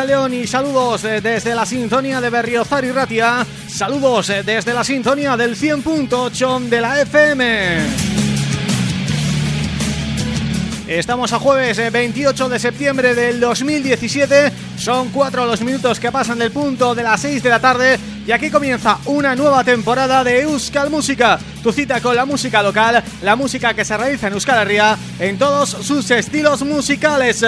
Racha León y saludos eh, desde la sintonía de Berriozar Ratia. Saludos eh, desde la sintonía del 100.8 de la FM Estamos a jueves 28 eh, de septiembre del 2017 Son cuatro los minutos que pasan del punto de las 6 de la tarde Y aquí comienza una nueva temporada de Euskal Música. Tu cita con la música local La música que se realiza en Euskal Herria En todos sus estilos musicales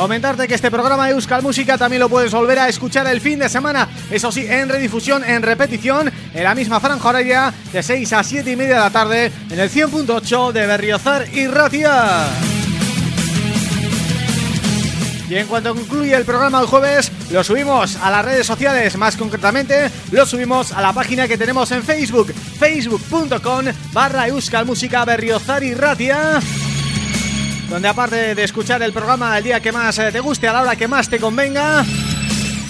Comentarte que este programa de Euskal Música también lo puedes volver a escuchar el fin de semana, eso sí, en redifusión, en repetición, en la misma franja horaria de 6 a 7 y media de la tarde en el 100.8 de Berriozar y Ratia. Y en cuanto concluye el programa el jueves, lo subimos a las redes sociales, más concretamente, lo subimos a la página que tenemos en Facebook, facebook.com barra Euskal Música Berriozar y Ratia donde aparte de escuchar el programa el día que más eh, te guste, a la hora que más te convenga,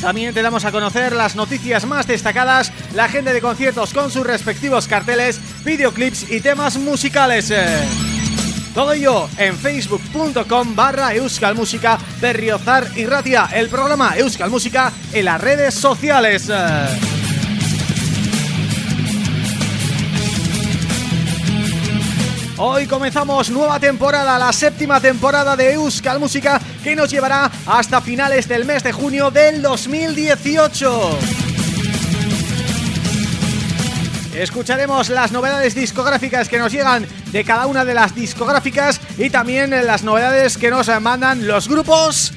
también te damos a conocer las noticias más destacadas, la agenda de conciertos con sus respectivos carteles, videoclips y temas musicales. Todo ello en facebook.com barra Euskal Música Berriozar y Ratia, el programa Euskal Música en las redes sociales. Hoy comenzamos nueva temporada, la séptima temporada de Euskal Música que nos llevará hasta finales del mes de junio del 2018. Escucharemos las novedades discográficas que nos llegan de cada una de las discográficas y también las novedades que nos mandan los grupos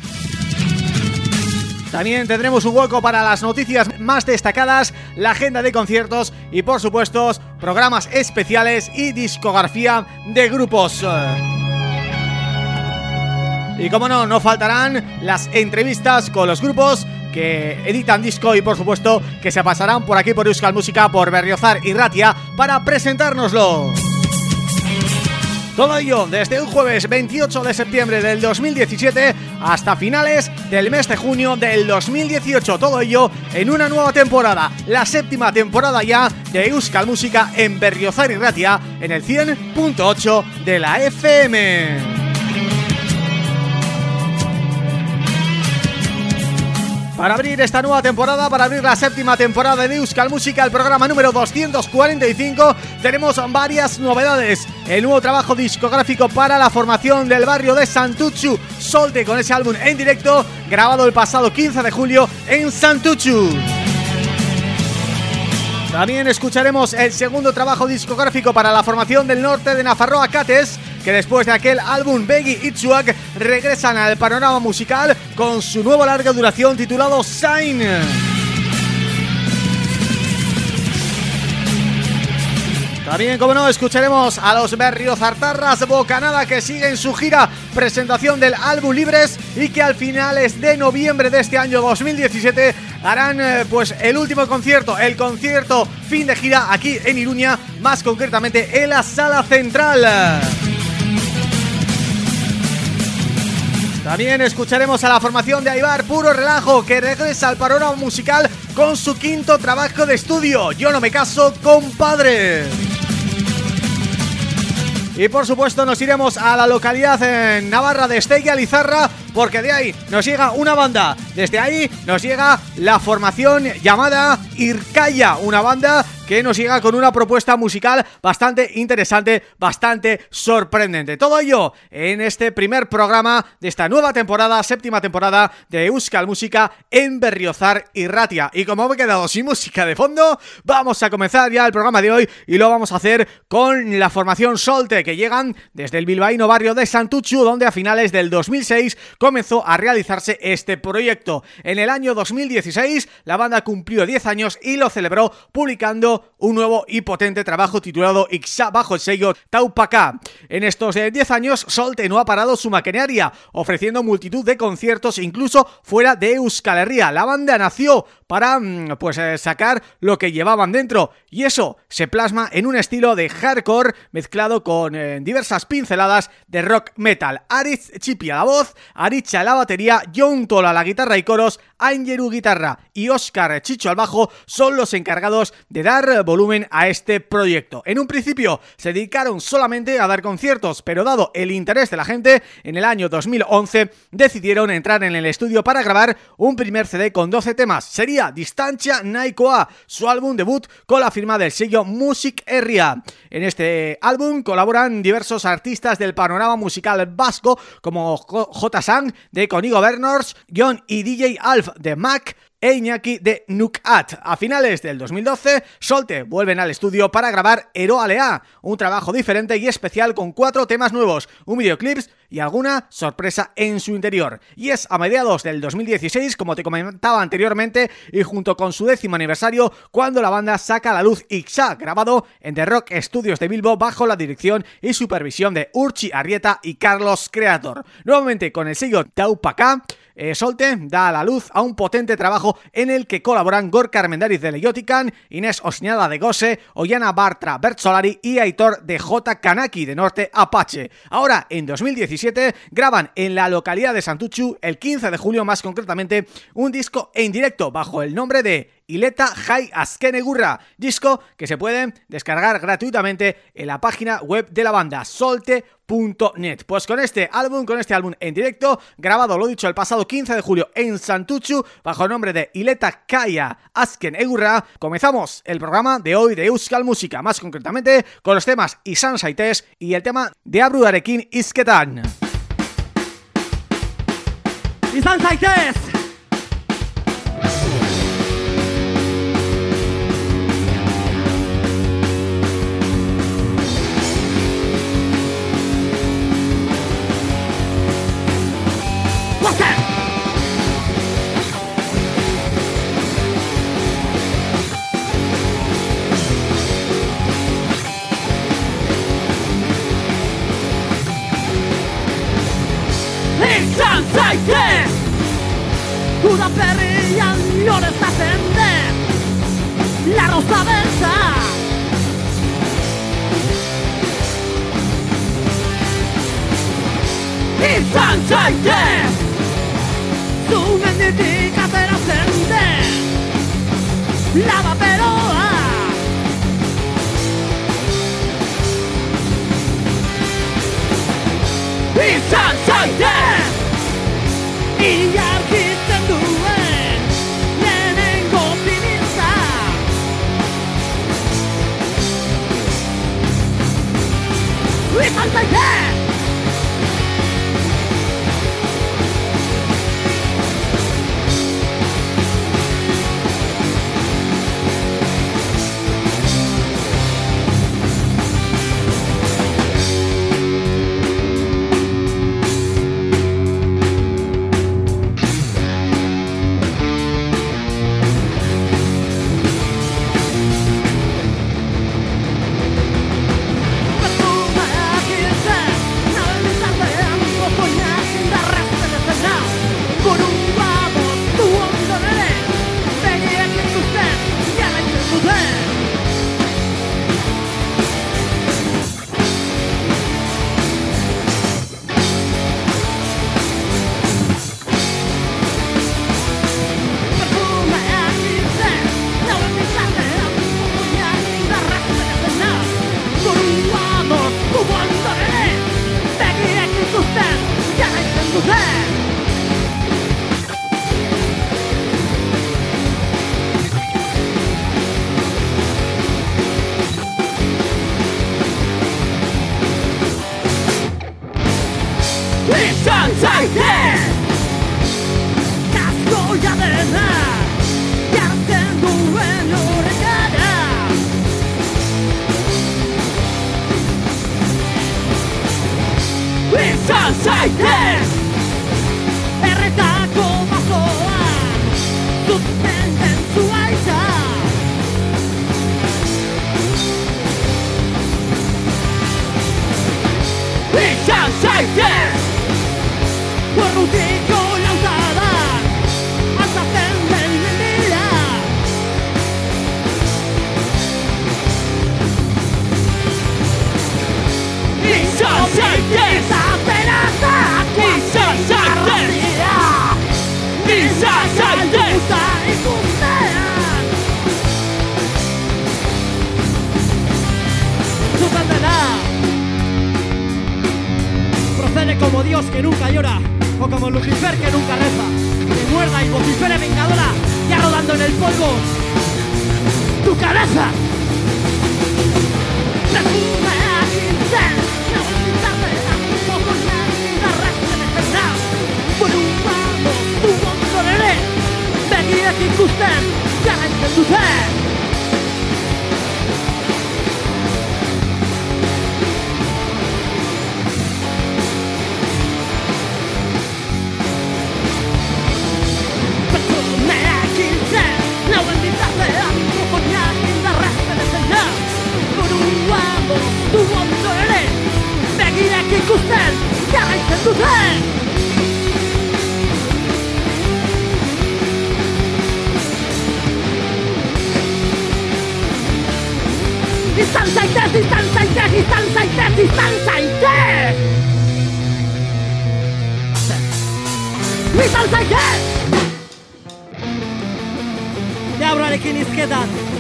también tendremos un hueco para las noticias más destacadas, la agenda de conciertos y por supuesto programas especiales y discografía de grupos. Y como no, no faltarán las entrevistas con los grupos que editan disco y por supuesto que se pasarán por aquí por Euskal Música, por Berriozar y Ratia para presentárnoslo. Todo ello desde un jueves 28 de septiembre del 2017 hasta finales del mes de junio del 2018. Todo ello en una nueva temporada, la séptima temporada ya de Euskal Música en Berriozar y Ratia en el 100.8 de la FM. Para abrir esta nueva temporada, para abrir la séptima temporada de Euskal Música, el programa número 245, tenemos varias novedades. El nuevo trabajo discográfico para la formación del barrio de Santuchu, Solte con ese álbum en directo, grabado el pasado 15 de julio en Santuchu. También escucharemos el segundo trabajo discográfico para la formación del norte de Nafarroa Cates que después de aquel álbum Beggy Itchuak regresan al panorama musical con su nuevo larga duración titulado Sign. También, como no, escucharemos a los Berriozartarras Bocanada que siguen su gira presentación del álbum Libres y que al finales de noviembre de este año 2017 harán eh, pues el último concierto, el concierto fin de gira aquí en Iruña, más concretamente en la Sala Central. También escucharemos a la formación de Aibar Puro Relajo que regresa al panorama musical con su quinto trabajo de estudio, Yo no me caso, compadre. Y por supuesto nos iremos a la localidad en Navarra de Estella Lizarra porque de ahí nos llega una banda, desde ahí nos llega la formación llamada Irkaya, una banda que nos llega con una propuesta musical bastante interesante, bastante sorprendente. Todo ello en este primer programa de esta nueva temporada, séptima temporada de Euskal Música en Berriozar y Ratia. Y como me he quedado sin música de fondo, vamos a comenzar ya el programa de hoy y lo vamos a hacer con la formación Solte, que llegan desde el bilbaíno barrio de Santuchu, donde a finales del 2006 comenzó a realizarse este proyecto. En el año 2016 la banda cumplió 10 años y lo celebró publicando un nuevo y potente trabajo titulado Ixa bajo el sello Taupacá. En estos 10 eh, años Solte no ha parado su maquinaria, ofreciendo multitud de conciertos incluso fuera de Euskal Herria. La banda nació para mm, pues eh, sacar lo que llevaban dentro y eso se plasma en un estilo de hardcore mezclado con eh, diversas pinceladas de rock metal. Ariz Chipi a la voz, Aricha a la batería, John Tola a la guitarra y coros, Angeru guitarra y Oscar Chicho al bajo son los encargados de dar volumen a este proyecto. En un principio se dedicaron solamente a dar conciertos, pero dado el interés de la gente, en el año 2011 decidieron entrar en el estudio para grabar un primer CD con 12 temas. Sería Distancia Naikoa, su álbum debut con la firma del sello Music Area. En este álbum colaboran diversos artistas del panorama musical vasco como J. Sang de Conigo Berners, John y DJ Alf de Mac e Iñaki de Nukat. A finales del 2012, Solte vuelven al estudio para grabar Eroalea, un trabajo diferente y especial con cuatro temas nuevos, un videoclips y alguna sorpresa en su interior. Y es a mediados del 2016, como te comentaba anteriormente, y junto con su décimo aniversario, cuando la banda saca a la luz Ixa, grabado en The Rock Studios de Bilbo bajo la dirección y supervisión de Urchi Arrieta y Carlos Creator. Nuevamente con el sello Taupacá, eh, Solte da a la luz a un potente trabajo en el que colaboran Gorka Armendariz de Leyotican, Inés Osñada de Gose, Ollana Bartra Bertsolari y Aitor de J. Kanaki de Norte Apache. Ahora, en 2017, graban en la localidad de Santuchu, el 15 de julio más concretamente, un disco en directo bajo el nombre de Ileta Jai Askenegurra, disco que se puede descargar gratuitamente en la página web de la banda, solte.net. Pues con este álbum, con este álbum en directo, grabado, lo dicho, el pasado 15 de julio en Santuchu, bajo el nombre de Ileta Kaya Asken Egurra, comenzamos el programa de hoy de Euskal Música, más concretamente con los temas Isan Saites y el tema de Abrudarekin Isketan. zantzaite Zunen ditik atera zende Lava peroa Izan zaite Iarkitzen duen Lehenengo pibilza Izan zaite Izan zaite izan zaitez, izan zaitez! Izan zaitez! Deabroarekin izketan! Deabroarekin izketan!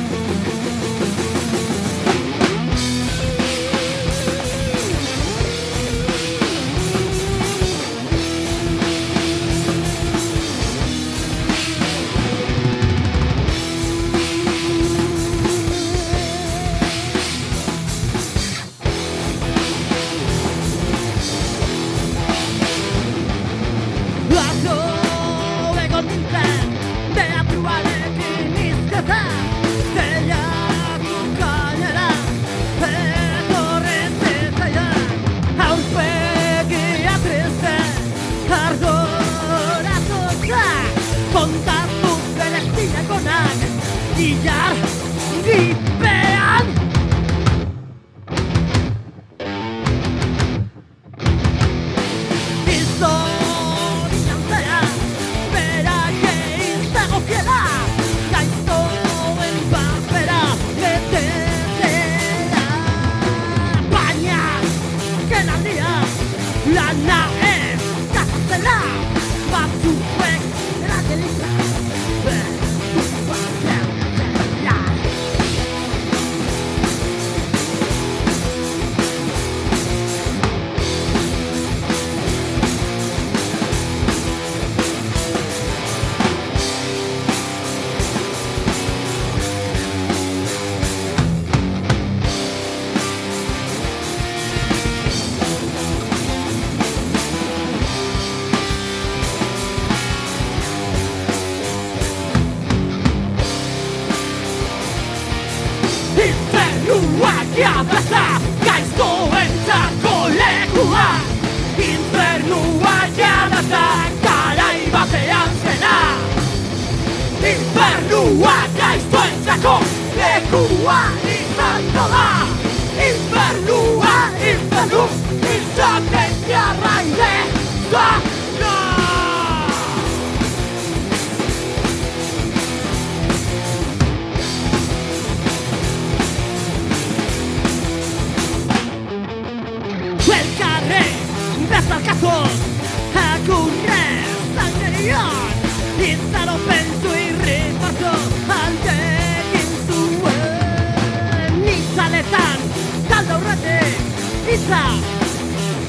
gauza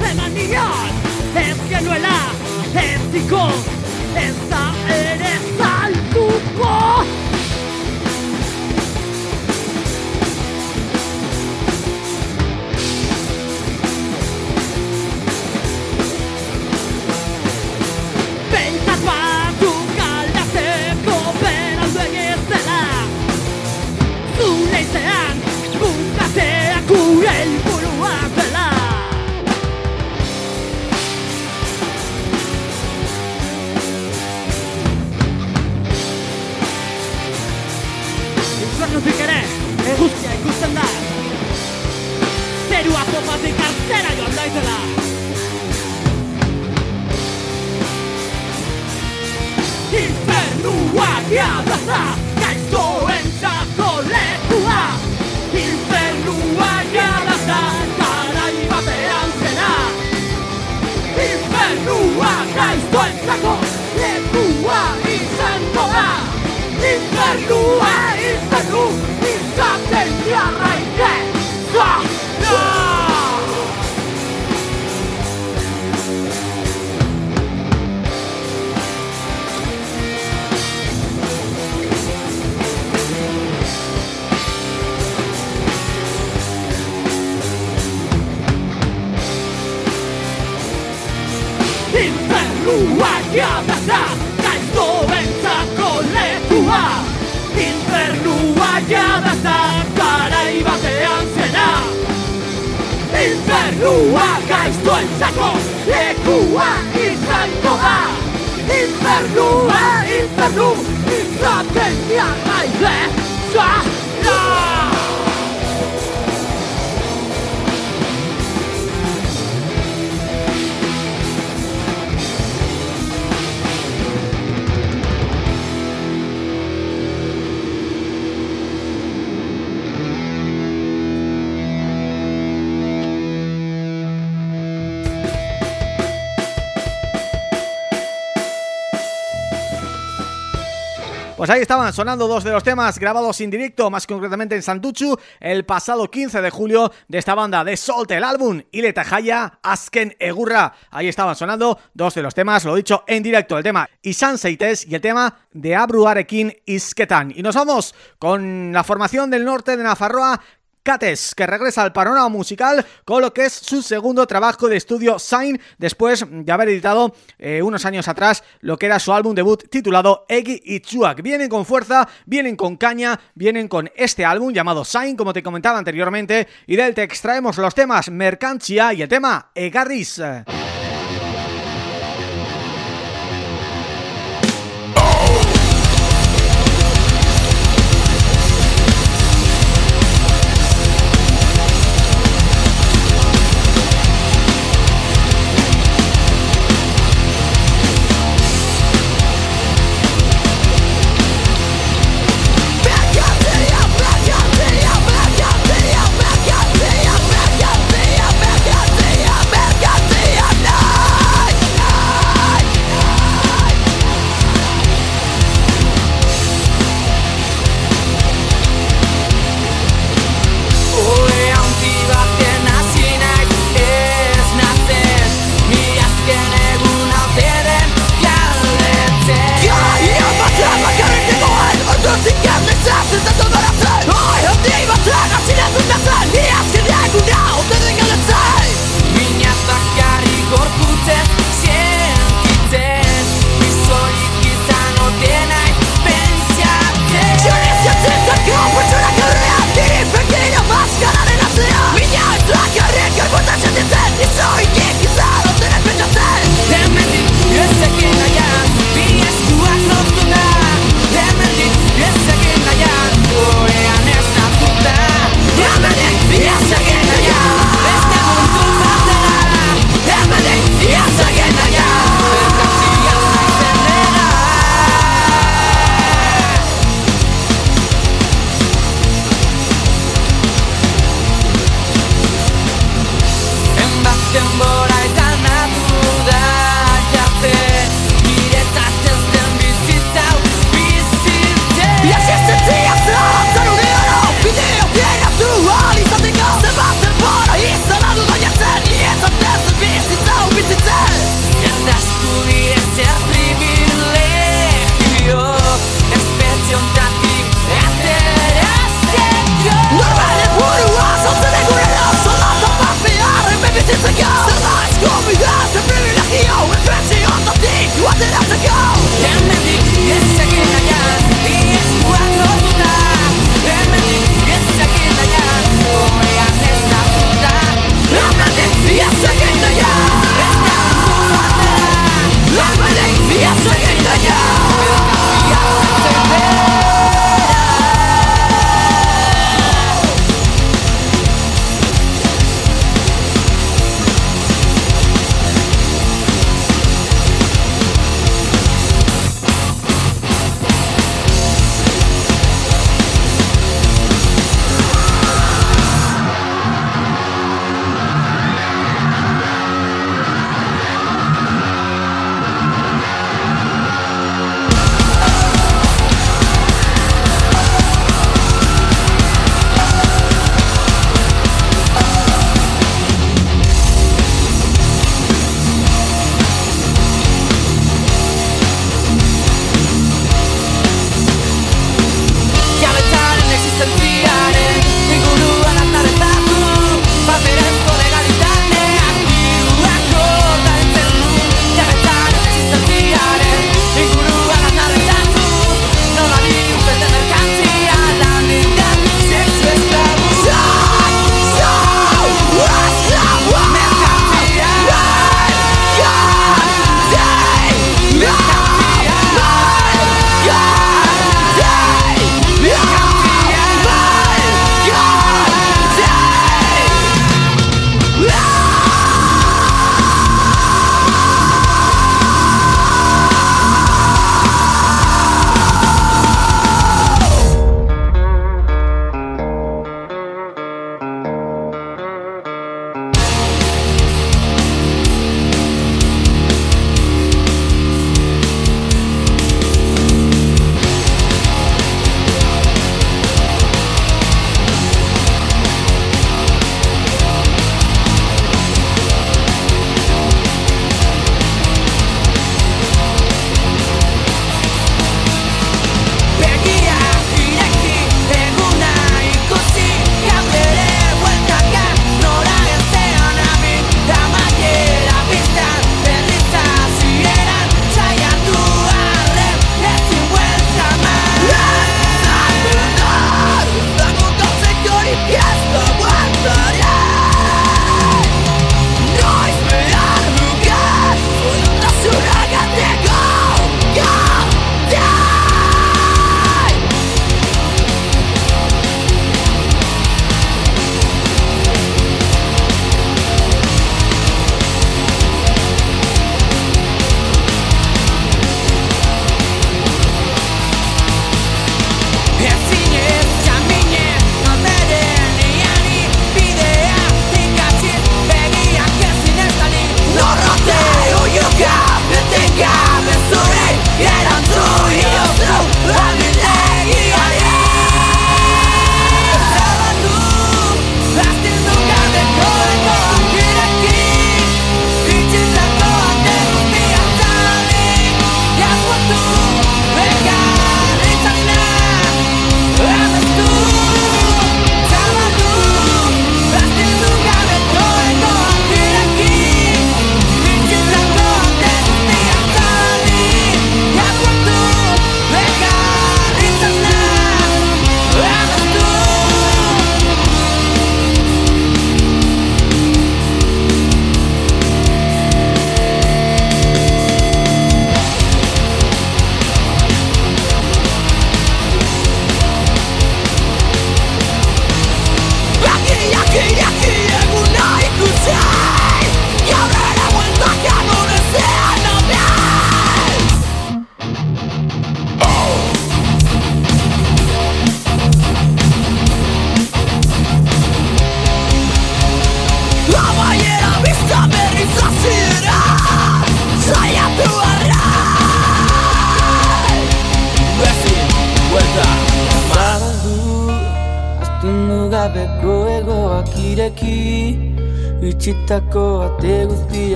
Zeman nion ez genuela ez diko Ez da ere zaltuko sonando dos de los temas grabados en directo, más concretamente en Santuchu, el pasado 15 de julio de esta banda de Solte, el álbum Ileta Jaya, Asken Egurra. Ahí estaban sonando dos de los temas, lo dicho, en directo, el tema Isan Seites y el tema de Abruarekin Isketan. Y nos vamos con la formación del norte de Nafarroa Cates, que regresa al panorama musical con lo que es su segundo trabajo de estudio Sign, después de haber editado eh, unos años atrás lo que era su álbum debut titulado Eggy y Chuak. Vienen con fuerza, vienen con caña, vienen con este álbum llamado Sign, como te comentaba anteriormente, y del te extraemos los temas Mercancia y el tema Egarris.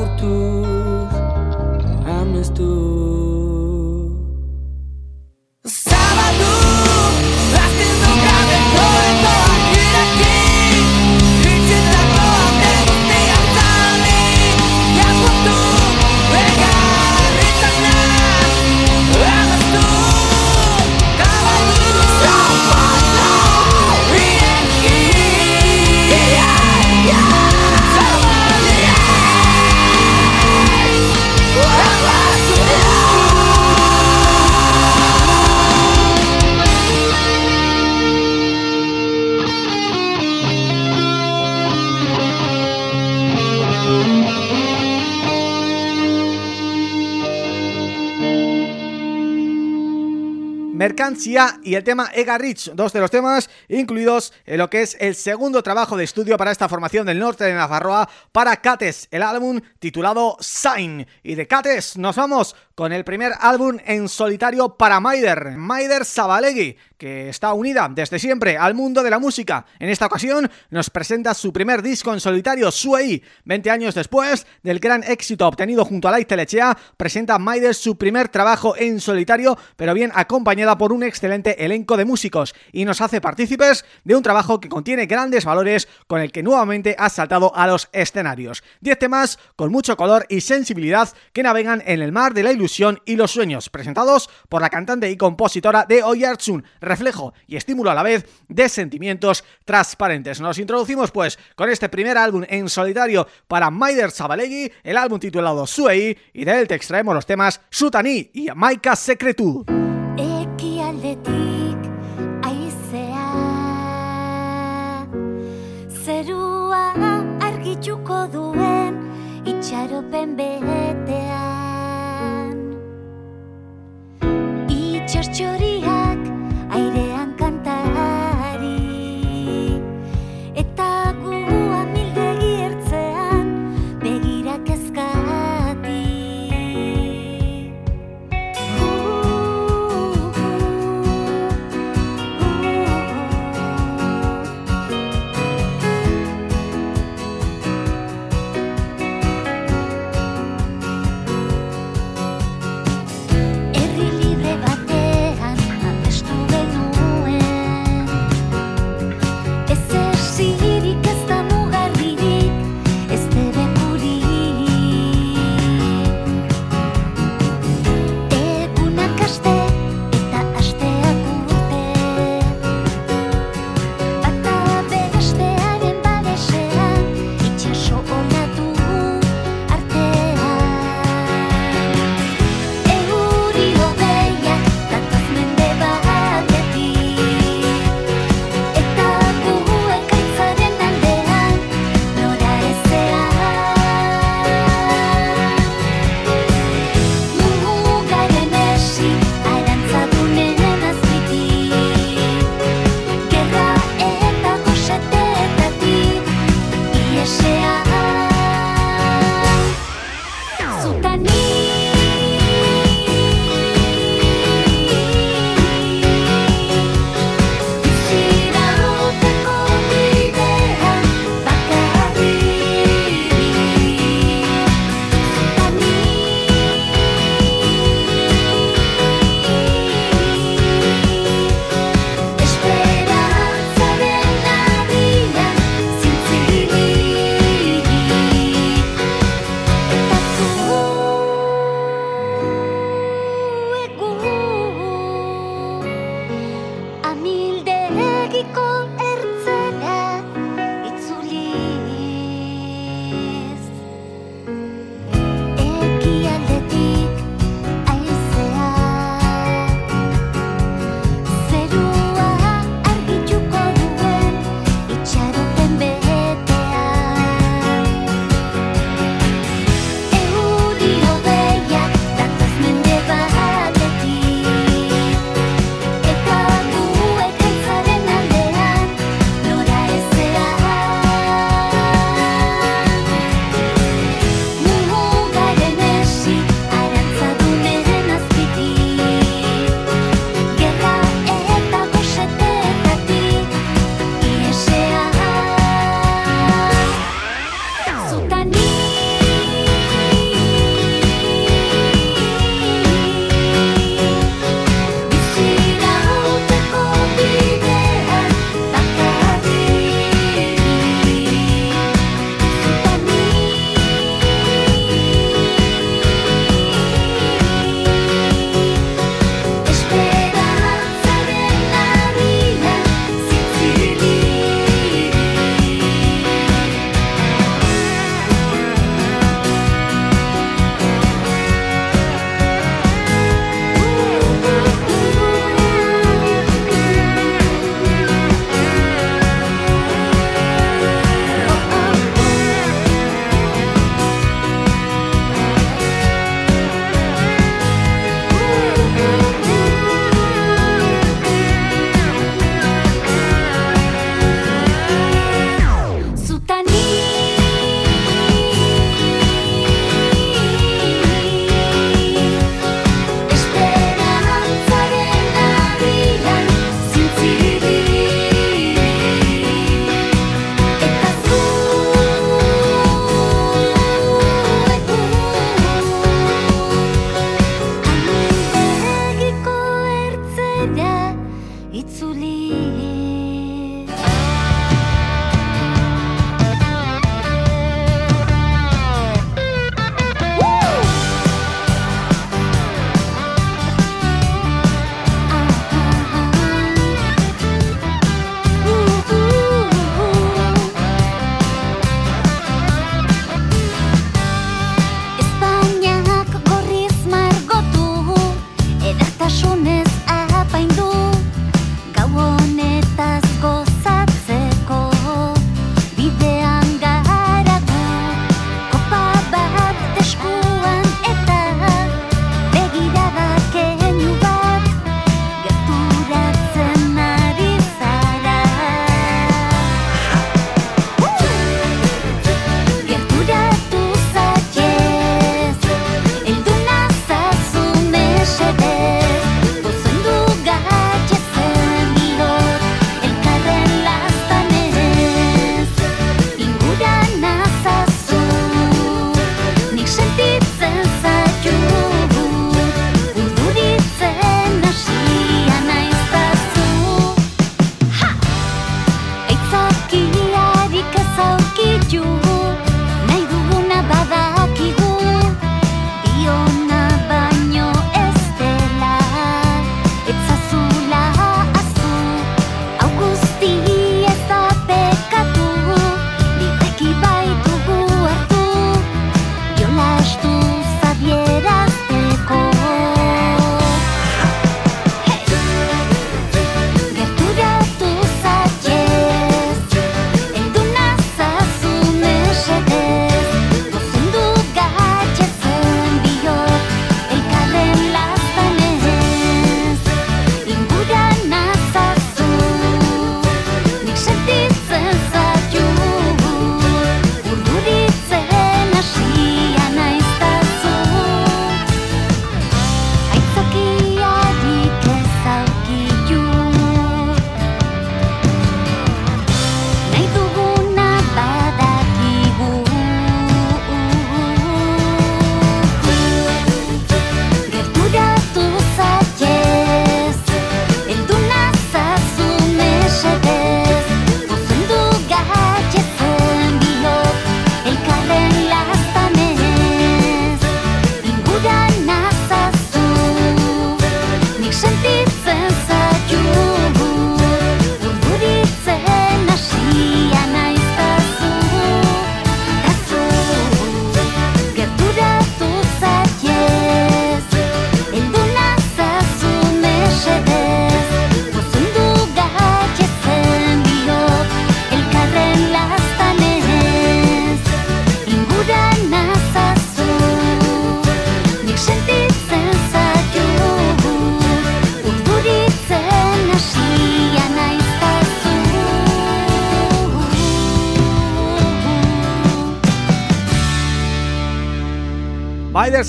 por tu. Y el tema Ega Rich, dos de los temas incluidos en lo que es el segundo trabajo de estudio para esta formación del norte de Navarroa para Cates, el álbum titulado Sign. Y de Cates nos vamos con el primer álbum en solitario para Maider, Maider Sabalegui, que está unida desde siempre al mundo de la música. En esta ocasión nos presenta su primer disco en solitario, Suei. 20 años después del gran éxito obtenido junto a Laite Lechea, presenta Maider su primer trabajo en solitario, pero bien acompañada por un excelente elenco de músicos y nos hace partícipes de un trabajo que contiene grandes valores con el que nuevamente ha saltado a los escenarios. 10 temas con mucho color y sensibilidad que navegan en el mar de la ilusión y los sueños, presentados por la cantante y compositora de Oyartsun, reflejo y estímulo a la vez de sentimientos transparentes. Nos introducimos pues con este primer álbum en solitario para Maider Zabalegui, el álbum titulado Suei, y de él te extraemos los temas Sutani y Maika itxaropen cerciorii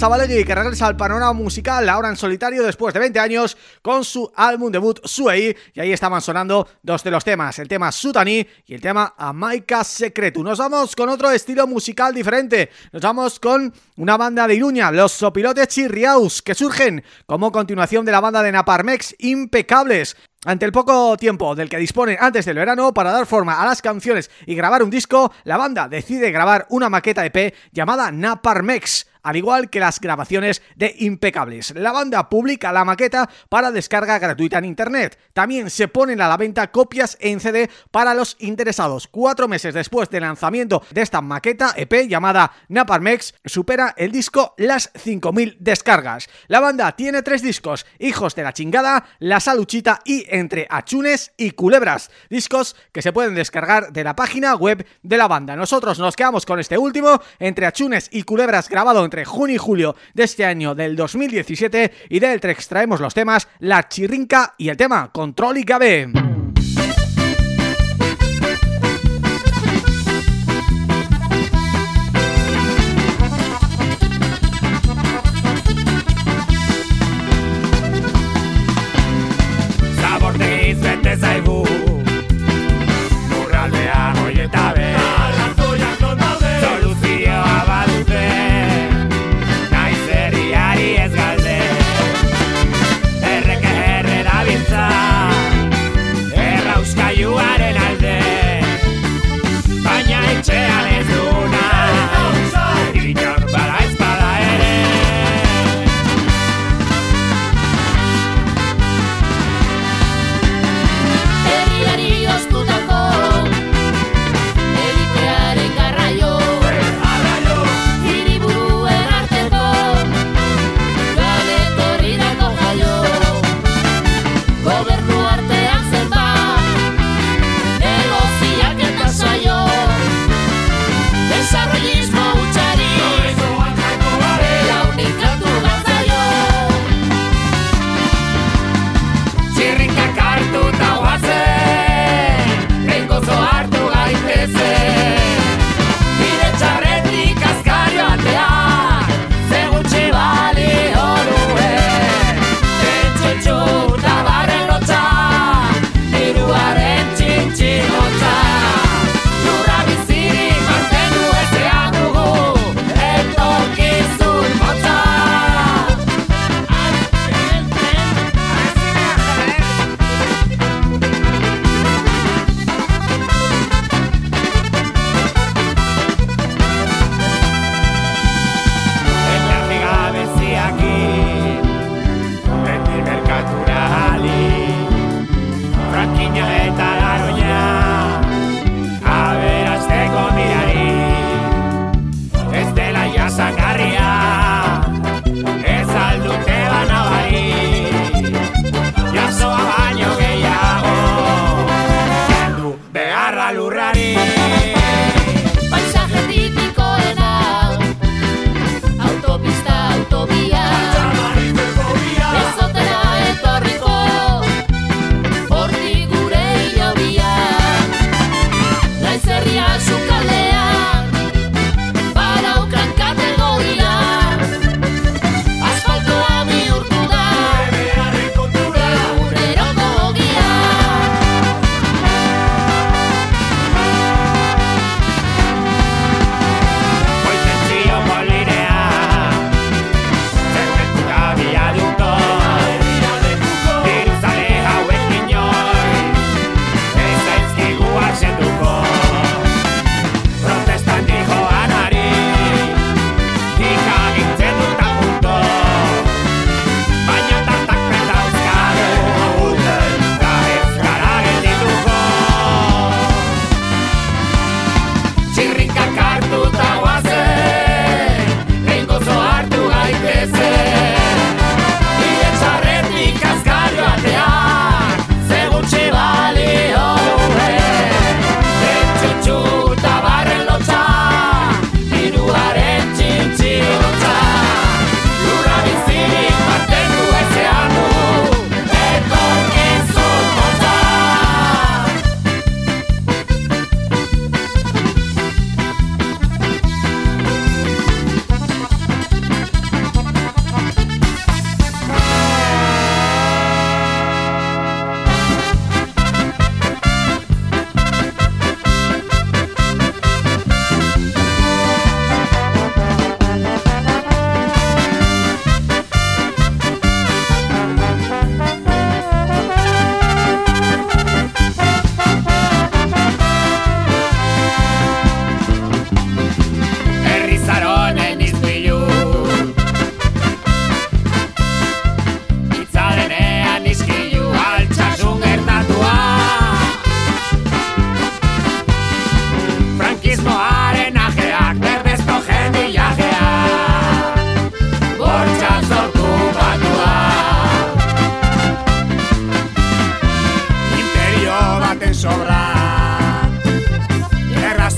Maider Zabalegui que regresa al panorama musical ahora en solitario después de 20 años con su álbum debut Suei y ahí estaban sonando dos de los temas, el tema Sutani y el tema Amaika Secretu. Nos vamos con otro estilo musical diferente, nos vamos con una banda de Iruña, los Sopilotes Chirriaus, que surgen como continuación de la banda de Naparmex Impecables. Ante el poco tiempo del que disponen antes del verano para dar forma a las canciones y grabar un disco, la banda decide grabar una maqueta EP llamada Naparmex, al igual que las grabaciones de Impecables. La banda publica la maqueta para descarga gratuita en internet. También se ponen a la venta copias en CD para los interesados. Cuatro meses después del lanzamiento de esta maqueta EP llamada Naparmex, supera el disco las 5.000 descargas. La banda tiene tres discos, Hijos de la Chingada, La Saluchita y Entre Achunes y Culebras, discos que se pueden descargar de la página web de la banda. Nosotros nos quedamos con este último, Entre Achunes y Culebras grabado en entre junio y julio de este año del 2017 y del que extraemos los temas La Chirrinca y el tema Control y Cabe.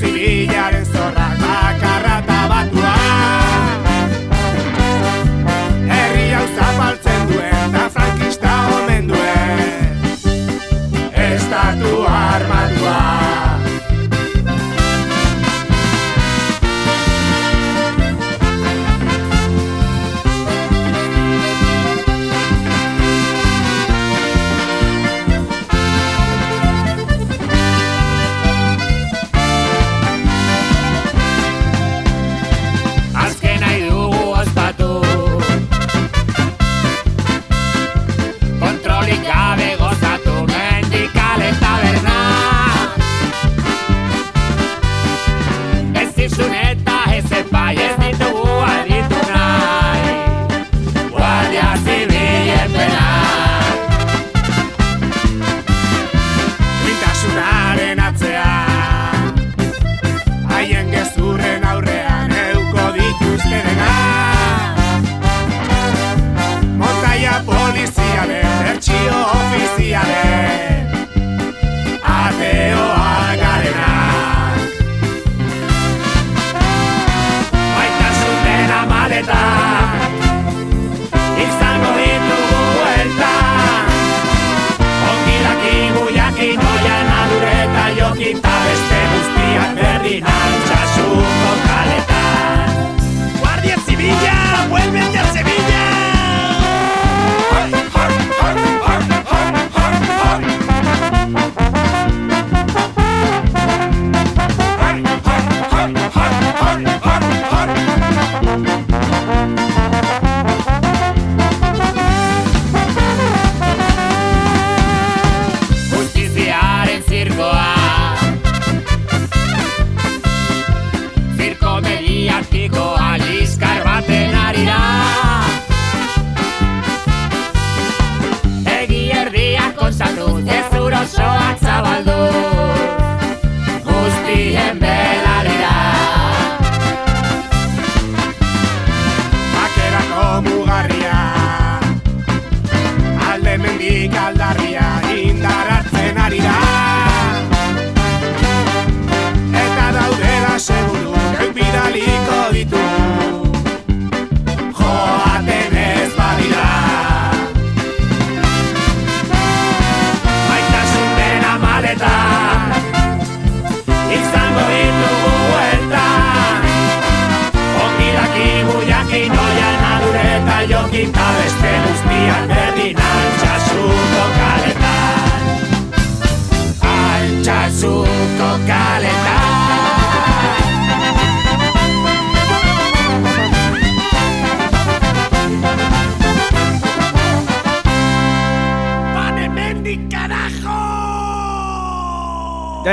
city.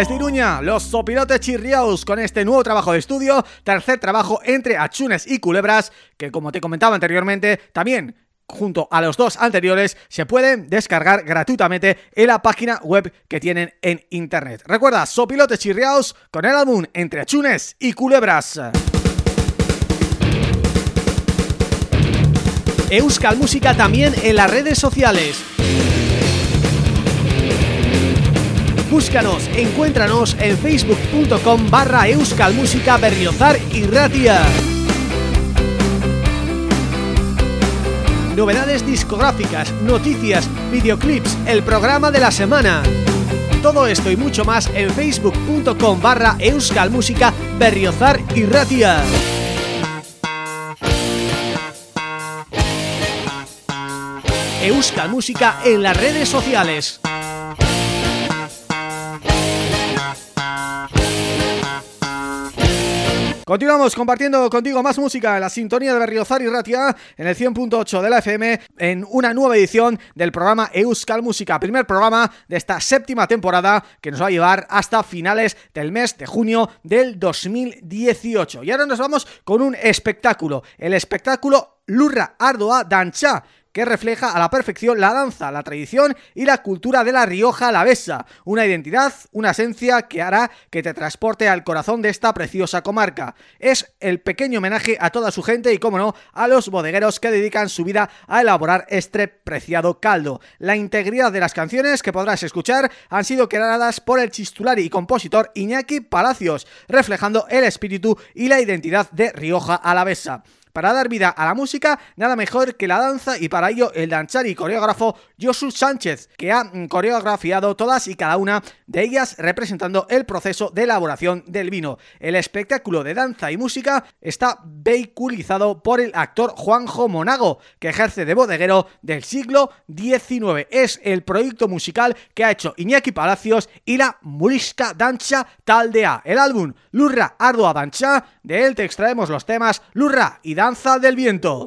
Desde Iruña, los sopilotes chirriaus con este nuevo trabajo de estudio, tercer trabajo entre achunes y culebras, que como te comentaba anteriormente, también junto a los dos anteriores se pueden descargar gratuitamente en la página web que tienen en internet. Recuerda, Sopilotes Chirriaos con el álbum Entre Achunes y Culebras. Euskal Música también en las redes sociales. Búscanos, encuéntranos en facebook.com barra euskalmusica berriozar y ratia. Novedades discográficas, noticias, videoclips, el programa de la semana. Todo esto y mucho más en facebook.com barra euskalmusica berriozar y ratia. Euskal Música en las redes sociales. Continuamos compartiendo contigo más música en la sintonía de Berriozar y Ratia en el 100.8 de la FM en una nueva edición del programa Euskal Música, primer programa de esta séptima temporada que nos va a llevar hasta finales del mes de junio del 2018. Y ahora nos vamos con un espectáculo, el espectáculo Lurra Ardoa Dancha, que refleja a la perfección la danza, la tradición y la cultura de la Rioja Alavesa, una identidad, una esencia que hará que te transporte al corazón de esta preciosa comarca. Es el pequeño homenaje a toda su gente y, como no, a los bodegueros que dedican su vida a elaborar este preciado caldo. La integridad de las canciones que podrás escuchar han sido creadas por el chistulari y compositor Iñaki Palacios, reflejando el espíritu y la identidad de Rioja Alavesa. Para dar vida a la música, nada mejor que la danza y para ello el danzar y coreógrafo Josu Sánchez, que ha mm, coreografiado todas y cada una de ellas representando el proceso de elaboración del vino. El espectáculo de danza y música está vehiculizado por el actor Juanjo Monago, que ejerce de bodeguero del siglo XIX. Es el proyecto musical que ha hecho Iñaki Palacios y la Murisca Dancha Taldea. El álbum Lurra Ardua Dancha, de él te extraemos los temas Lurra y Danza del Viento.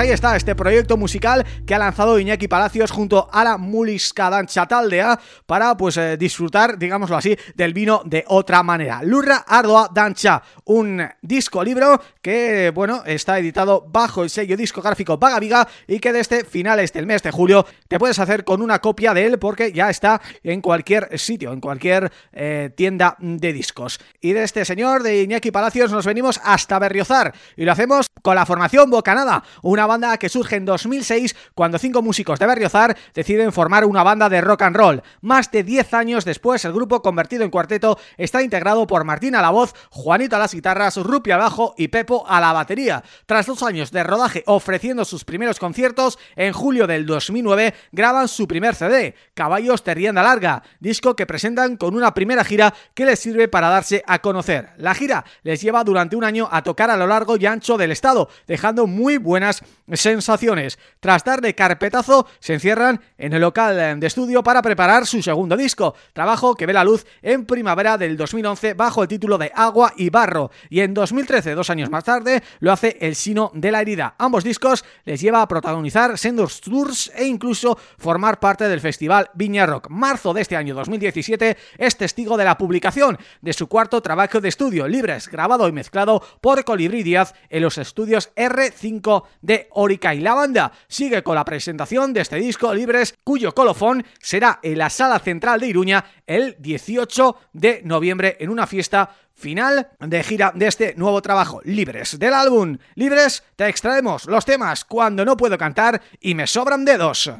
Ahí está este proyecto musical que ha lanzado Iñaki Palacios junto a la Mulisca Dancha Taldea para pues eh, disfrutar, digámoslo así, del vino de otra manera. Lurra Ardua Dancha, un disco libro que, bueno, está editado bajo el sello discográfico Vaga Viga y que desde finales del mes de julio te puedes hacer con una copia de él porque ya está en cualquier sitio, en cualquier eh, tienda de discos. Y de este señor, de Iñaki Palacios, nos venimos hasta Berriozar y lo hacemos con la formación Bocanada, una banda que surge en 2006 cuando cinco músicos de Berriozar deciden formar una banda de rock and roll. Más de 10 años después, el grupo convertido en cuarteto está integrado por Martín a la voz, Juanito a las guitarras, Rupi al bajo y Pepo a la batería. Tras dos años de rodaje ofreciendo sus primeros conciertos, en julio del 2009 graban su primer CD, Caballos de Rienda Larga, disco que presentan con una primera gira que les sirve para darse a conocer. La gira les lleva durante un año a tocar a lo largo y ancho del estado, dejando muy buenas sensaciones. Tras darle carpetazo, se encierran en el local de estudio para preparar su segundo disco, trabajo que ve la luz en primavera del 2011 bajo el título de Agua y Barro, y en 2013, dos años más tarde, lo hace El Sino de la Herida. Ambos discos les lleva a protagonizar sendos tours e incluso formar parte del festival Viña Rock. Marzo de este año 2017 es testigo de la publicación de su cuarto trabajo de estudio, Libres, grabado y mezclado por Colibrí Díaz en los estudios R5 de Orica. Y la banda sigue con la presentación de este disco Libres, cuyo colofón será en la Sala Central de Iruña el 18 de noviembre en una fiesta final de gira de este nuevo trabajo, Libres, del álbum Libres, te extraemos los temas Cuando no puedo cantar y me sobran dedos.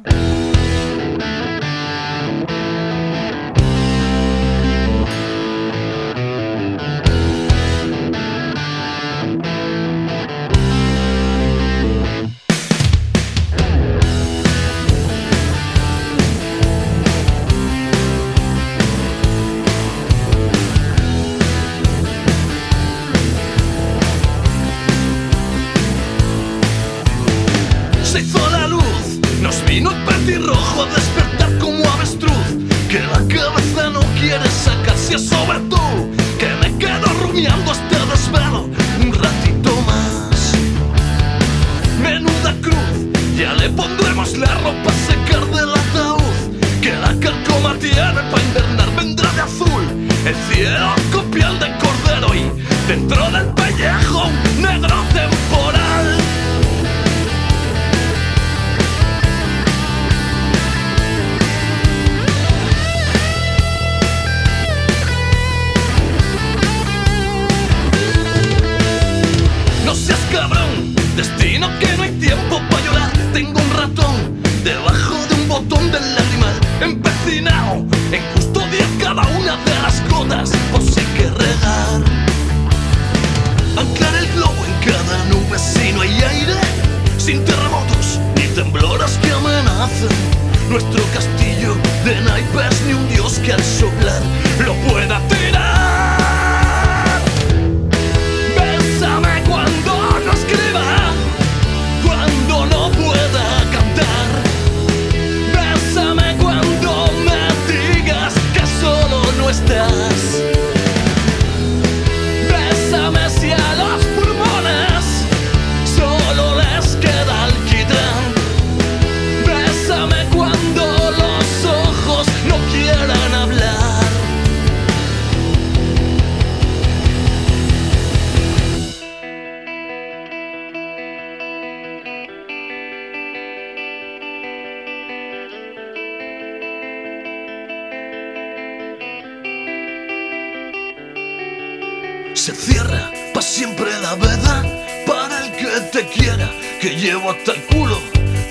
Se cierra pa' siempre la veda para el que te quiera, que llevo hasta el culo.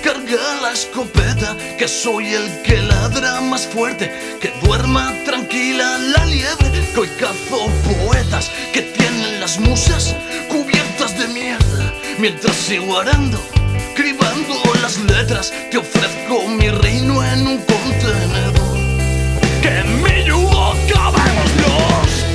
Carga la escopeta, que soy el que ladra más fuerte, que duerma tranquila la liebre, que hoy cazo poetas que tienen las musas cubiertas de mierda, mientras sigo arando, cribando las letras, te ofrezco mi reino en un contenedor. Que en mi yugo cabemos los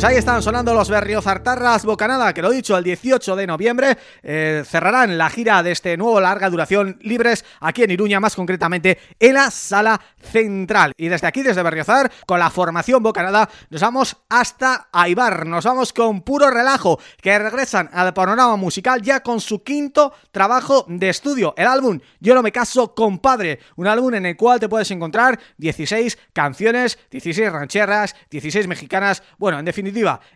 Pues ahí están sonando los Berriozartarras Bocanada, que lo he dicho, el 18 de noviembre eh, cerrarán la gira de este nuevo larga duración libres aquí en Iruña, más concretamente en la Sala Central. Y desde aquí, desde Berriozar, con la formación Bocanada, nos vamos hasta Aibar, nos vamos con puro relajo, que regresan al panorama musical ya con su quinto trabajo de estudio, el álbum Yo no me caso compadre, un álbum en el cual te puedes encontrar 16 canciones, 16 rancheras, 16 mexicanas, bueno, en definitiva,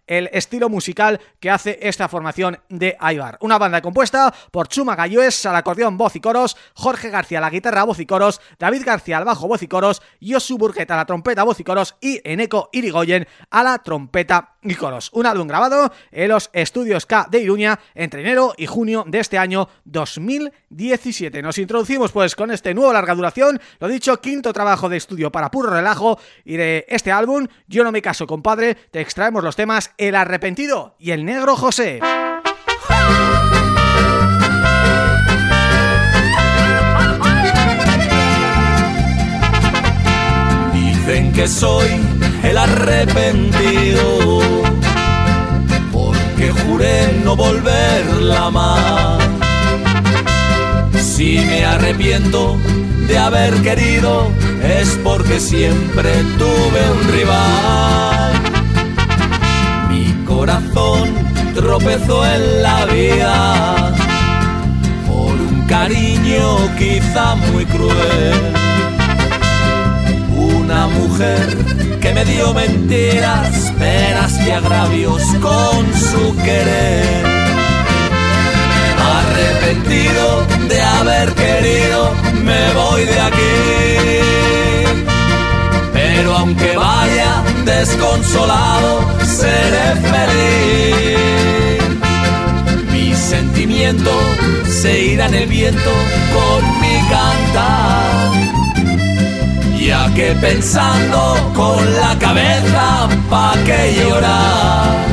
el estilo musical que hace esta formación de Aibar. Una banda compuesta por Chuma Galloes al acordeón, voz y coros, Jorge García a la guitarra, voz y coros, David García al bajo, voz y coros, Yosu Burgueta a la trompeta, voz y coros y Eneco Irigoyen a la trompeta y coros. Un álbum grabado en los estudios K de Iruña entre enero y junio de este año 2017. Nos introducimos pues con este nuevo larga duración, lo dicho, quinto trabajo de estudio para puro relajo y de este álbum, Yo no me caso compadre, te extraemos los temas El Arrepentido y El Negro José. Dicen que soy el arrepentido porque juré no volverla más. Si me arrepiento de haber querido es porque siempre tuve un rival. Corazón tropezó en la vida por un cariño quizá muy cruel una mujer que me dio mentiras, penas y agravios con su querer. Arrepentido de haber querido, me voy de aquí. Pero aunque vaya desconsolado, seré feliz. Mi sentimiento se irá en el viento con mi cantar ya que pensando con la cabeza pa' que llorar.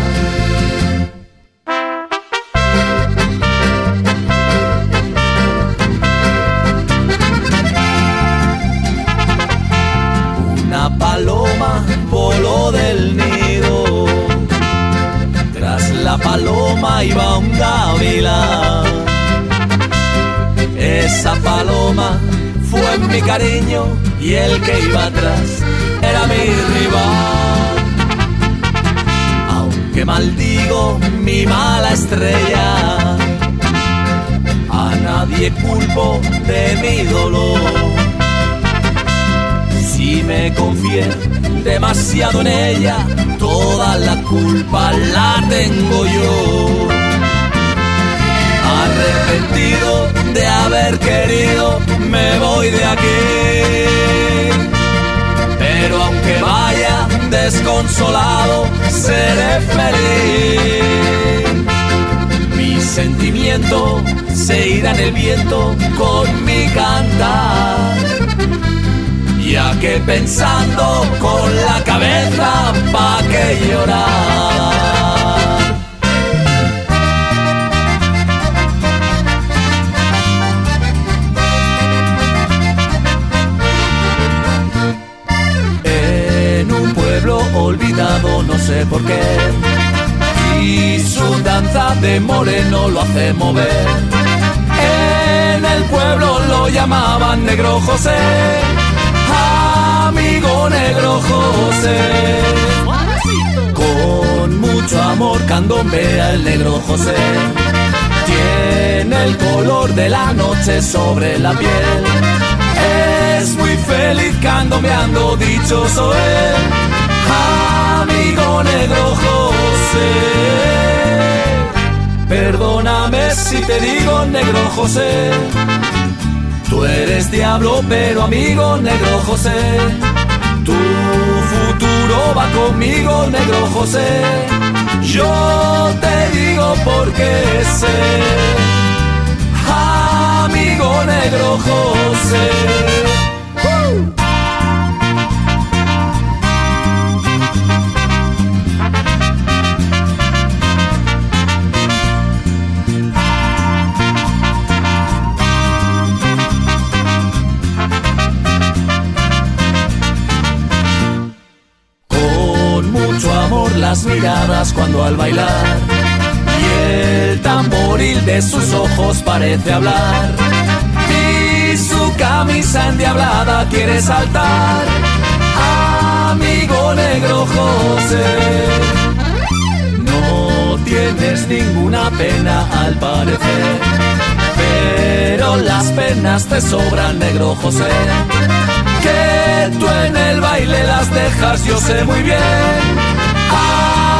Una paloma voló del la paloma iba un gavilán broma fue mi cariño y el que iba atrás era mi rival. Aunque maldigo mi mala estrella, a nadie culpo de mi dolor. Si me confié demasiado en ella, toda la culpa la tengo yo. Arrepentido de haber querido, me voy de aquí. Pero aunque vaya desconsolado, seré feliz. Mi sentimiento se irá en el viento con mi cantar. Ya que pensando con la cabeza, pa' que llorar. olvidado, no sé por qué. Y su danza de moreno lo hace mover. En el pueblo lo llamaban Negro José, amigo Negro José. Con mucho amor candombea el Negro José. Tiene el color de la noche sobre la piel. Es muy feliz candombeando, dichoso él amigo negro José. Perdóname si te digo negro José. Tú eres diablo, pero amigo negro José. Tu futuro va conmigo, negro José. Yo te digo porque sé. Amigo negro José. Cuando al bailar y el tamboril de sus ojos parece hablar y su camisa endiablada quiere saltar amigo negro José. No tienes ninguna pena al parecer pero las penas te sobran negro José. Que tú en el baile las dejas yo sé muy bien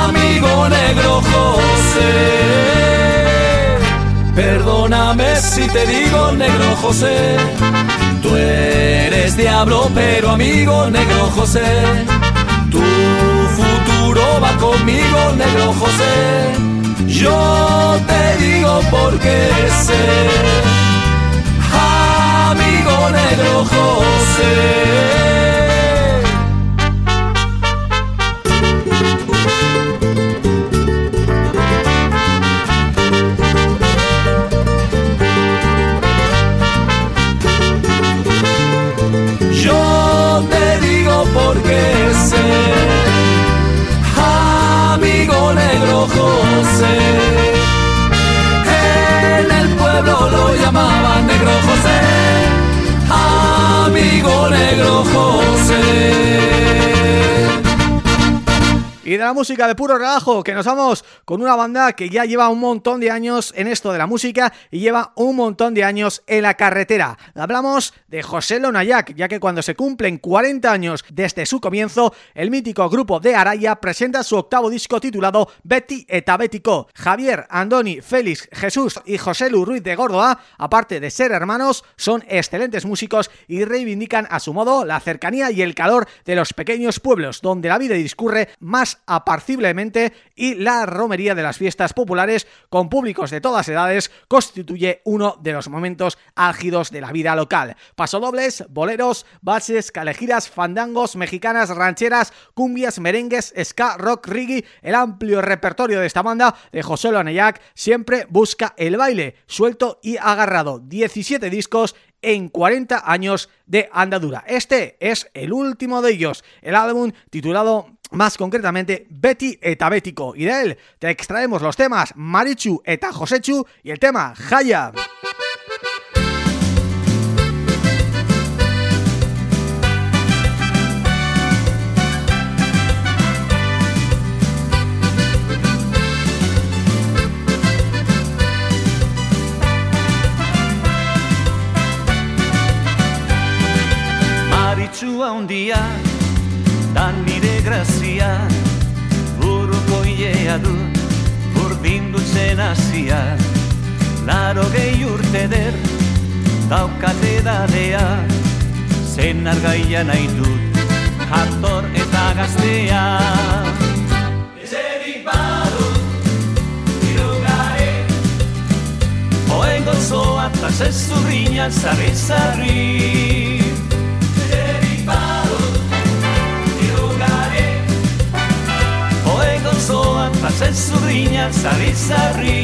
amigo negro José. Perdóname si te digo negro José. Tú eres diablo, pero amigo negro José. Tu futuro va conmigo, negro José. Yo te digo porque sé. Amigo negro José. José. En el pueblo lo llamaban negro José, amigo negro José y de la música de puro relajo, que nos vamos con una banda que ya lleva un montón de años en esto de la música y lleva un montón de años en la carretera. Hablamos de José Lonayak, ya que cuando se cumplen 40 años desde su comienzo, el mítico grupo de Araya presenta su octavo disco titulado Betty Etabético. Javier, Andoni, Félix, Jesús y José Lu Ruiz de Gordoa, aparte de ser hermanos, son excelentes músicos y reivindican a su modo la cercanía y el calor de los pequeños pueblos, donde la vida discurre más aparciblemente y la romería de las fiestas populares con públicos de todas edades constituye uno de los momentos álgidos de la vida local. Pasodobles, boleros, bases, calejiras, fandangos, mexicanas, rancheras, cumbias, merengues, ska, rock, reggae, el amplio repertorio de esta banda de José Loneyac siempre busca el baile, suelto y agarrado. 17 discos en 40 años de andadura. Este es el último de ellos, el álbum titulado más concretamente Betty Etabético. Y de él te extraemos los temas Marichu eta Josechu y el tema Jaya. Marichu a un día Dan nire grazia Buruko hilea du Burdin dutzen Laro gehi urte der Daukate dadea Zen argaia nahi dut Jator eta gaztea. Ezerik badut Irugare Oen gozoa eta zezurriñan zarri zoa, pasen zurriña, zarri zarri.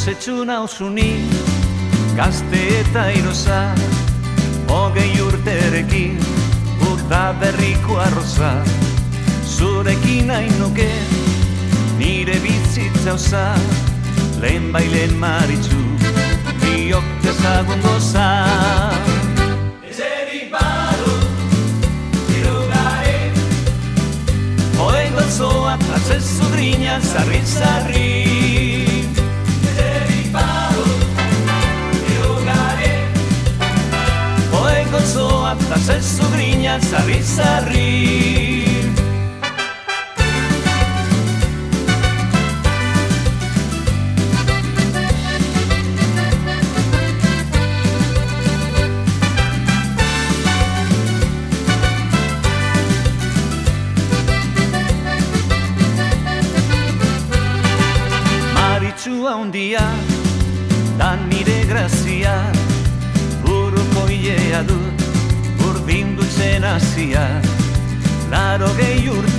Zetsu nauzu ni, gazte eta irozak, urterekin Urta berriko arroza. Zurekin nahi nuke Nire bizitza osa Lehen bailen maritzu Biok dezagun goza. Ezerik badu Irugare Oen gozoa Atzez zudriña Zarri, zarri zoa, eta zezu grina, zarri, zarri.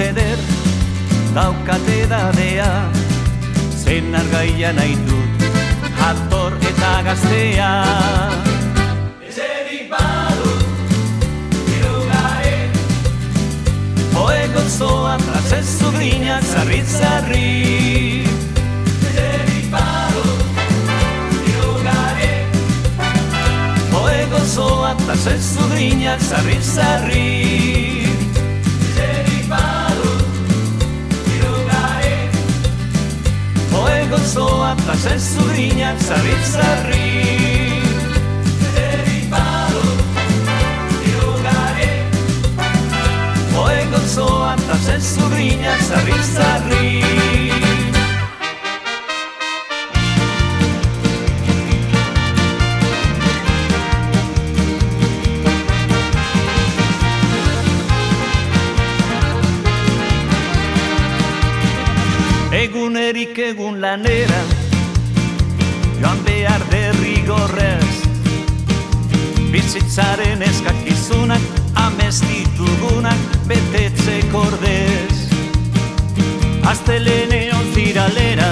eder daukate dadea zen argaia nahi dut jator eta gaztea. Ezerik badut gero garen Hoe gozoa trazezu grinak zarrit zarri Ezerik badut gero garen Hoe trazezu grinak zarrit zarri con suo attaccesso rignazza risarrisarri e di pau il gari poi con suo attaccesso rignazza horiek egun lanera Joan behar derrigorrez Bizitzaren eskakizunak Amestitugunak betetzek ordez. Aztelene onziralera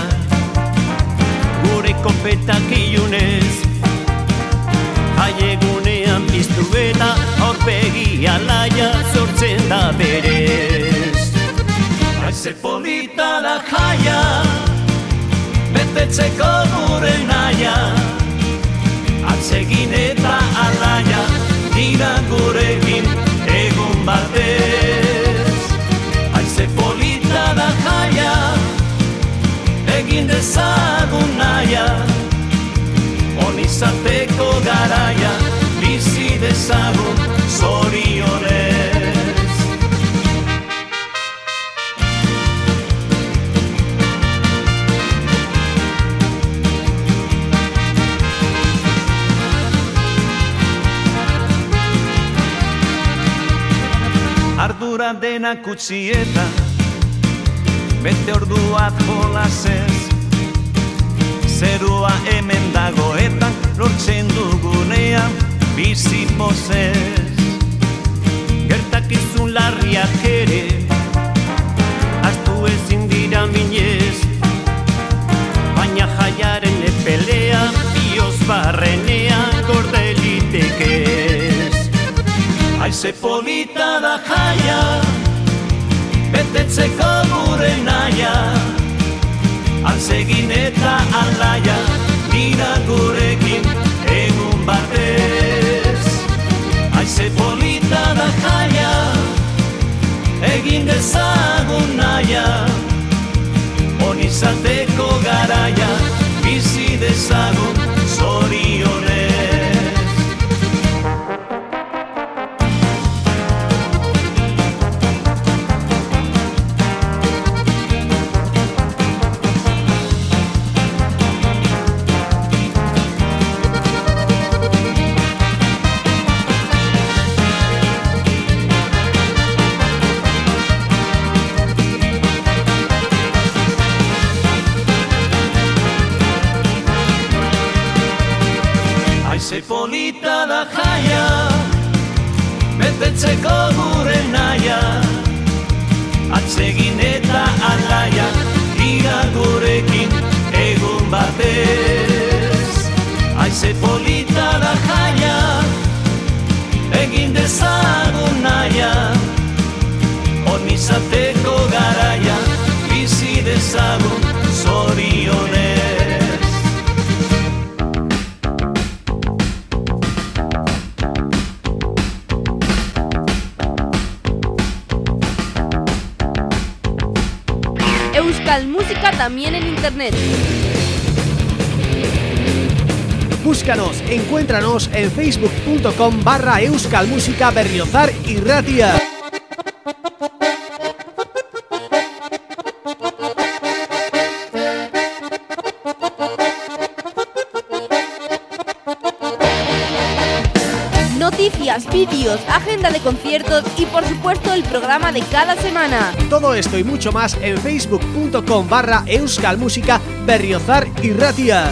Gure kopetak ilunez. Jaiegunean piztu eta Horpegi alaia sortzen da berez. Aize polita da jaia. Betetzeko gure naia. Atzegin eta alaia Dira gurekin egun batez. Haize polita da jaia Egin dezagun naia. On izateko garaia Bizi dezagun zorionez denak utzi eta Bete orduak jolasez Zerua hemen dago eta Lortzen dugunean bizi pozez. Gertakizun larriak ere Astu ezin dira minez. Baina jaiaren epelea Bioz barrenean gordelitekez Aize polita da jaia betetzeko gure naia Alzegin eta alaia Gira gurekin egun batez. Aize polita da jaia Egin dezagun Egin dezagun naia Búscanos, encuéntranos en facebook.com barra euskalmusica berriozar y ratia. Noticias, vídeos, agenda de conciertos y por supuesto el programa de cada semana. Todo esto y mucho más en facebook.com barra euskalmusica berriozar y ratia.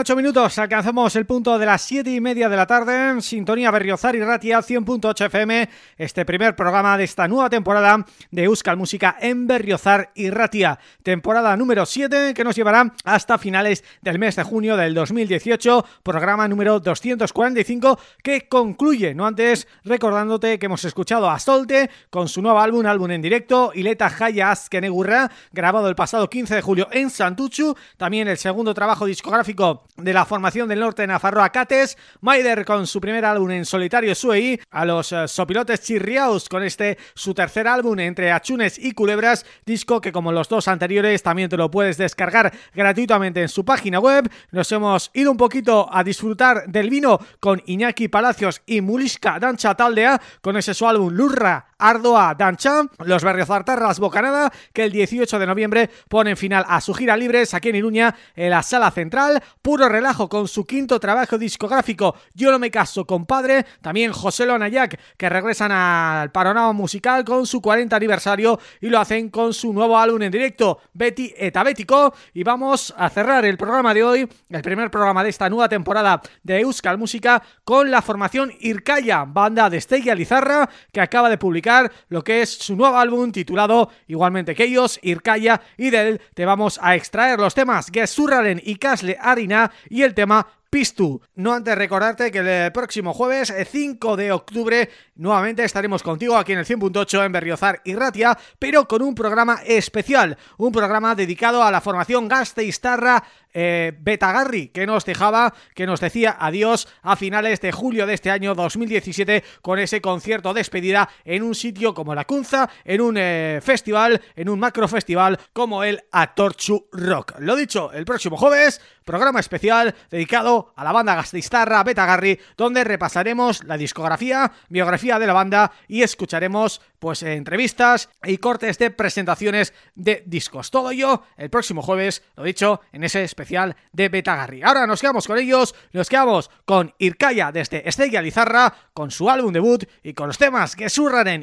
Ocho minutos alcanzamos el punto de las siete y media de la tarde Sintonía Berriozar y Ratia 100.8 FM Este primer programa de esta nueva temporada de Euskal Música en Berriozar y Ratia. Temporada número 7 que nos llevará hasta finales del mes de junio del 2018 Programa número 245 que concluye, no antes recordándote que hemos escuchado a Solte con su nuevo álbum, álbum en directo Ileta Jaya Azkenegurra grabado el pasado 15 de julio en Santuchu También el segundo trabajo discográfico de la formación del norte de Nafarroa Cates, Maider con su primer álbum en solitario Suei, a los uh, sopilotes Chirriaus con este su tercer álbum entre Achunes y Culebras, disco que como los dos anteriores también te lo puedes descargar gratuitamente en su página web. Nos hemos ido un poquito a disfrutar del vino con Iñaki Palacios y Muliska Dancha Taldea con ese su álbum Lurra Ardoa Dancha, los Berriozartarras Bocanada, que el 18 de noviembre ponen final a su gira libres aquí en Iruña, en la Sala Central, puro relajo con su quinto trabajo discográfico Yo no me caso compadre, también José Lonayak que regresan al panorama musical con su 40 aniversario y lo hacen con su nuevo álbum en directo Betty Etabético. Y vamos a cerrar el programa de hoy, el primer programa de esta nueva temporada de Euskal Música con la formación Irkaya, banda de Estella Lizarra que acaba de publicar lo que es su nuevo álbum titulado igualmente que ellos, Irkaya y de él te vamos a extraer los temas Gesurraren y Kasle Harina y el tema Pistu. No antes recordarte que el próximo jueves, 5 de octubre, nuevamente estaremos contigo aquí en el 100.8 en Berriozar y Ratia, pero con un programa especial, un programa dedicado a la formación Gasteiztarra eh, Betagarri, que nos dejaba, que nos decía adiós a finales de julio de este año 2017 con ese concierto despedida en un sitio como la Cunza, en un eh, festival, en un macro festival como el Atorchu Rock. Lo dicho, el próximo jueves, programa especial dedicado a la banda gasteiztarra Betagarri, donde repasaremos la discografía, biografía de la banda y escucharemos pues entrevistas y cortes de presentaciones de discos. Todo ello el próximo jueves, lo dicho, en ese especial de Betagarri. Ahora nos quedamos con ellos, nos quedamos con Irkaya desde Estella Lizarra, con su álbum debut y con los temas que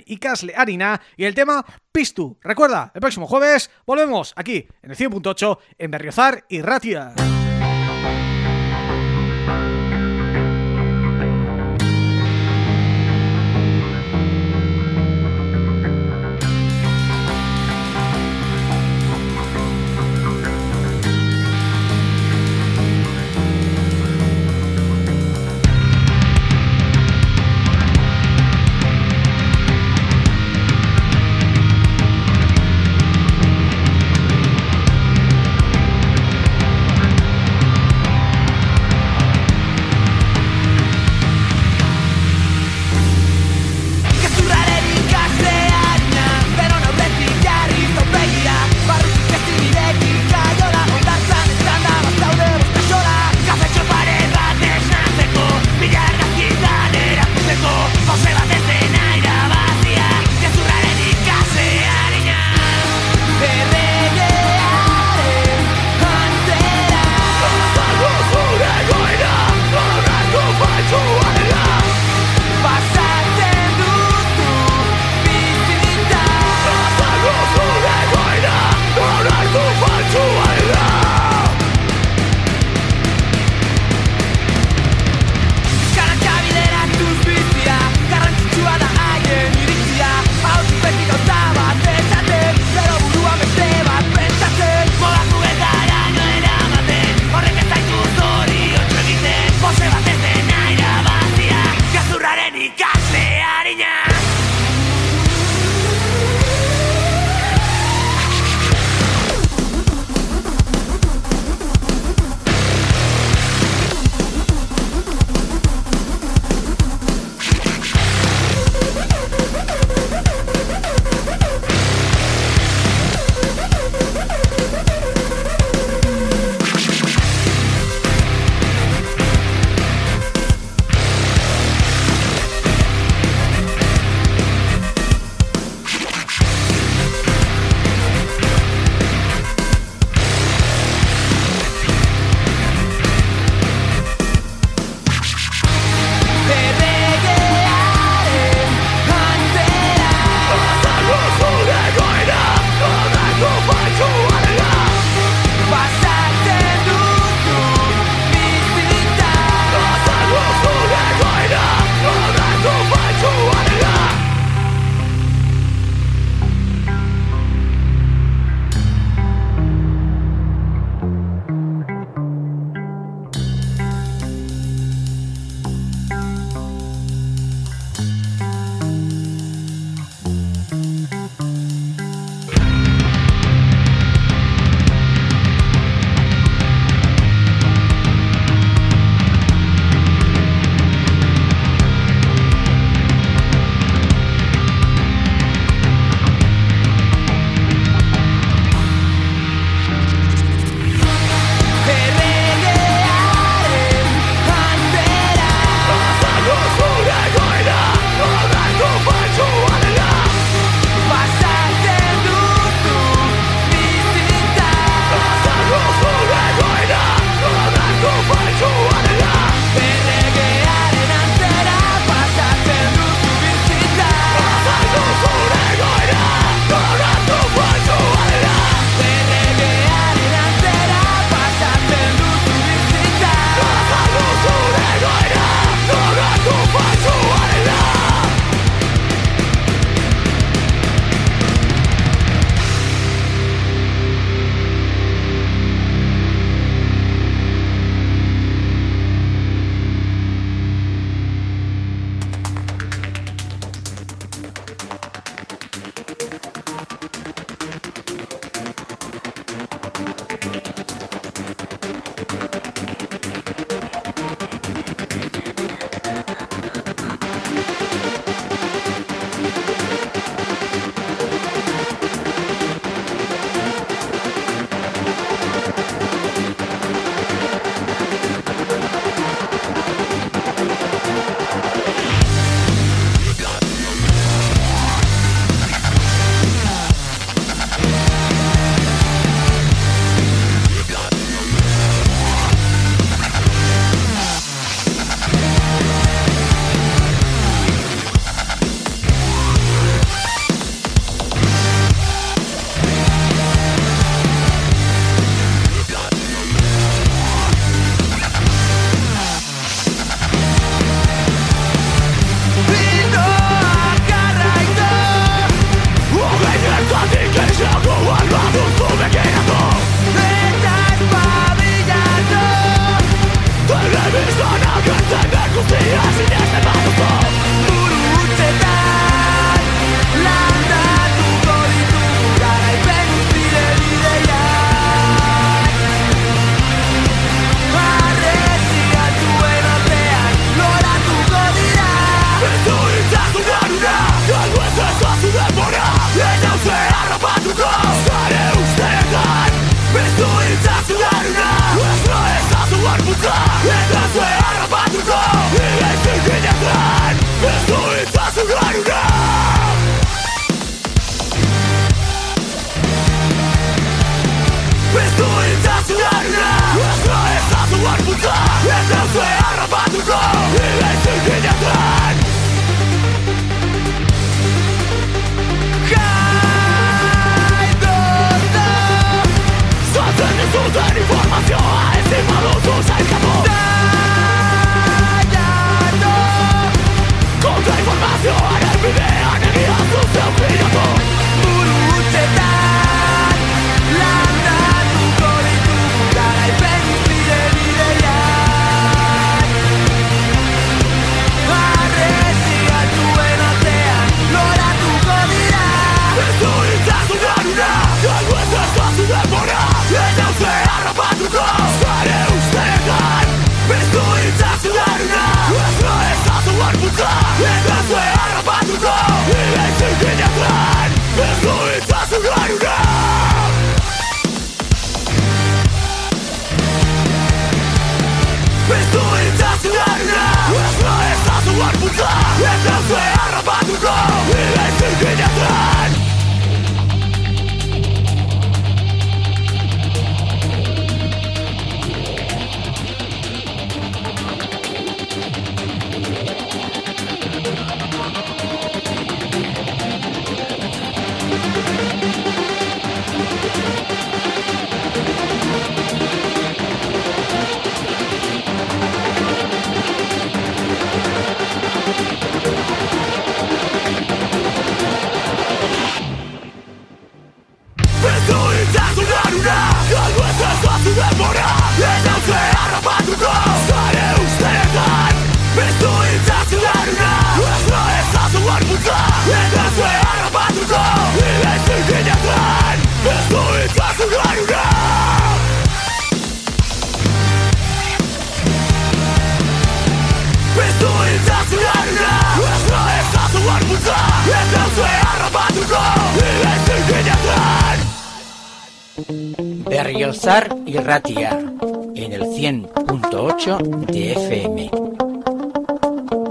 y Casle Harina y el tema Pistu. Recuerda, el próximo jueves volvemos aquí en el 100.8 en Berriozar y Ratia.